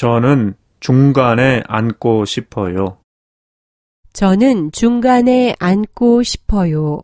저는 중간에 앉고 싶어요. 저는 중간에 앉고 싶어요.